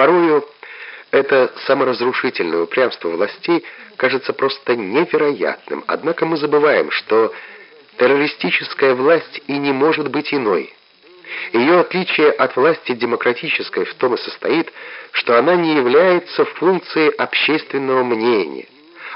Порою это саморазрушительное упрямство властей кажется просто невероятным, однако мы забываем, что террористическая власть и не может быть иной. Ее отличие от власти демократической в том и состоит, что она не является функцией общественного мнения.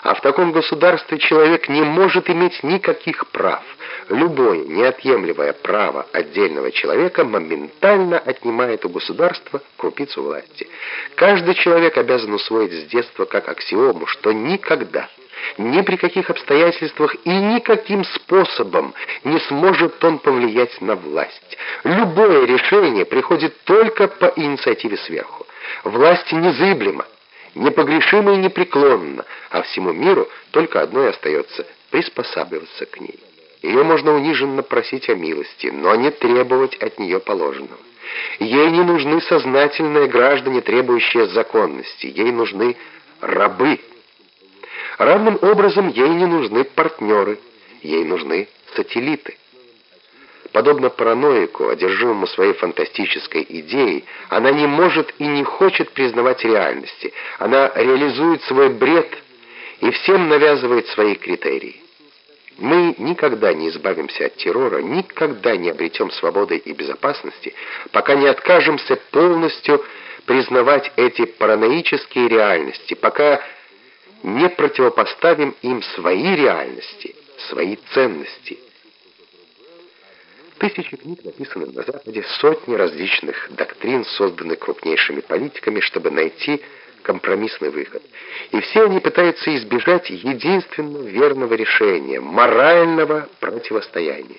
А в таком государстве человек не может иметь никаких прав. Любое неотъемлемое право отдельного человека моментально отнимает у государства крупицу власти. Каждый человек обязан усвоить с детства как аксиому, что никогда ни при каких обстоятельствах и никаким способом не сможет он повлиять на власть. Любое решение приходит только по инициативе сверху. Власть незыблема, непогрешима и непреклонна, а всему миру только одно и остается — приспосабливаться к ней. Ее можно униженно просить о милости, но не требовать от нее положенного. Ей не нужны сознательные граждане, требующие законности, ей нужны рабы, Равным образом ей не нужны партнеры, ей нужны сателлиты. Подобно параноику, одержимому своей фантастической идеей, она не может и не хочет признавать реальности. Она реализует свой бред и всем навязывает свои критерии. Мы никогда не избавимся от террора, никогда не обретем свободы и безопасности, пока не откажемся полностью признавать эти параноические реальности, пока не противопоставим им свои реальности, свои ценности. Тысячи книг написаны на Западе, сотни различных доктрин созданы крупнейшими политиками, чтобы найти компромиссный выход. И все они пытаются избежать единственного верного решения – морального противостояния.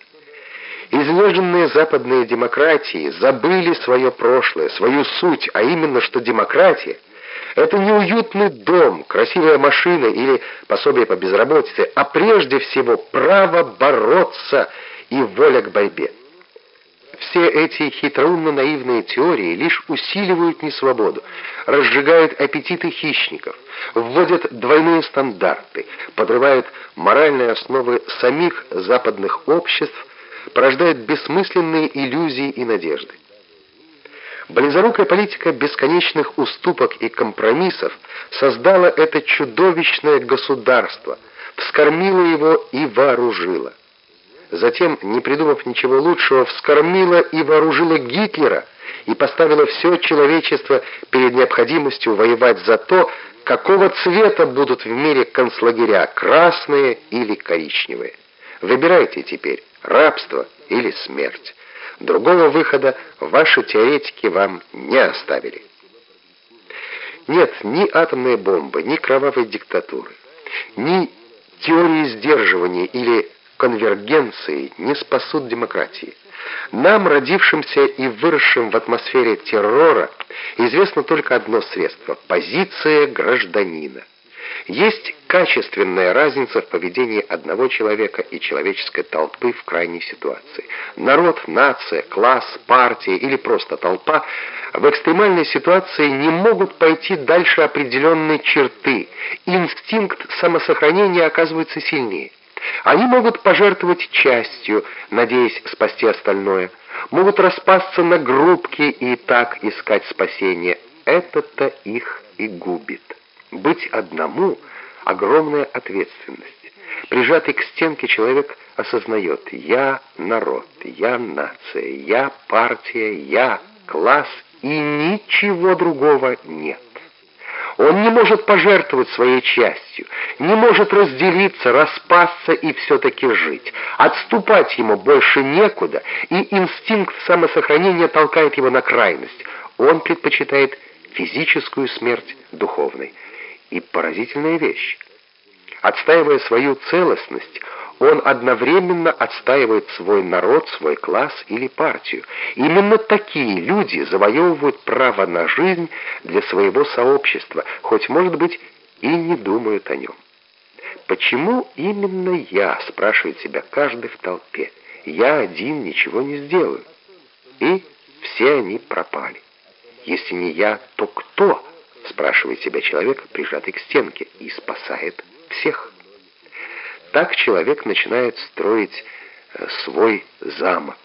Изнеженные западные демократии забыли свое прошлое, свою суть, а именно, что демократия – это не уютный дом, красивая машина или пособие по безработице, а прежде всего право бороться и воля к борьбе. Все эти хитроумно-наивные теории лишь усиливают несвободу, разжигают аппетиты хищников, вводят двойные стандарты, подрывают моральные основы самих западных обществ, порождают бессмысленные иллюзии и надежды. Близорукая политика бесконечных уступок и компромиссов создала это чудовищное государство, вскормила его и вооружила. Затем, не придумав ничего лучшего, вскормила и вооружила Гитлера и поставила все человечество перед необходимостью воевать за то, какого цвета будут в мире концлагеря, красные или коричневые. Выбирайте теперь, рабство или смерть. Другого выхода ваши теоретики вам не оставили. Нет ни атомной бомбы, ни кровавой диктатуры, ни теории сдерживания или конвергенции не спасут демократии. Нам, родившимся и выросшим в атмосфере террора, известно только одно средство – позиция гражданина – есть качественная разница в поведении одного человека и человеческой толпы в крайней ситуации. Народ, нация, класс, партия или просто толпа в экстремальной ситуации не могут пойти дальше определенной черты. Инстинкт самосохранения оказывается сильнее. Они могут пожертвовать частью, надеясь спасти остальное, могут распасться на группки и так искать спасение. Это-то их и губит. Быть одному — огромная ответственность. Прижатый к стенке человек осознает «я народ», «я нация», «я партия», «я класс» и ничего другого нет. Он не может пожертвовать своей частью, не может разделиться, распасться и все-таки жить. Отступать ему больше некуда, и инстинкт самосохранения толкает его на крайность. Он предпочитает физическую смерть духовной. И поразительная вещь. Отстаивая свою целостность, он одновременно отстаивает свой народ, свой класс или партию. Именно такие люди завоевывают право на жизнь для своего сообщества, хоть, может быть, и не думают о нем. «Почему именно я?» — спрашивает себя каждый в толпе. «Я один ничего не сделаю». И все они пропали. Если не я, то кто? спрашивает себя человек, прижатый к стенке, и спасает всех. Так человек начинает строить э, свой замок.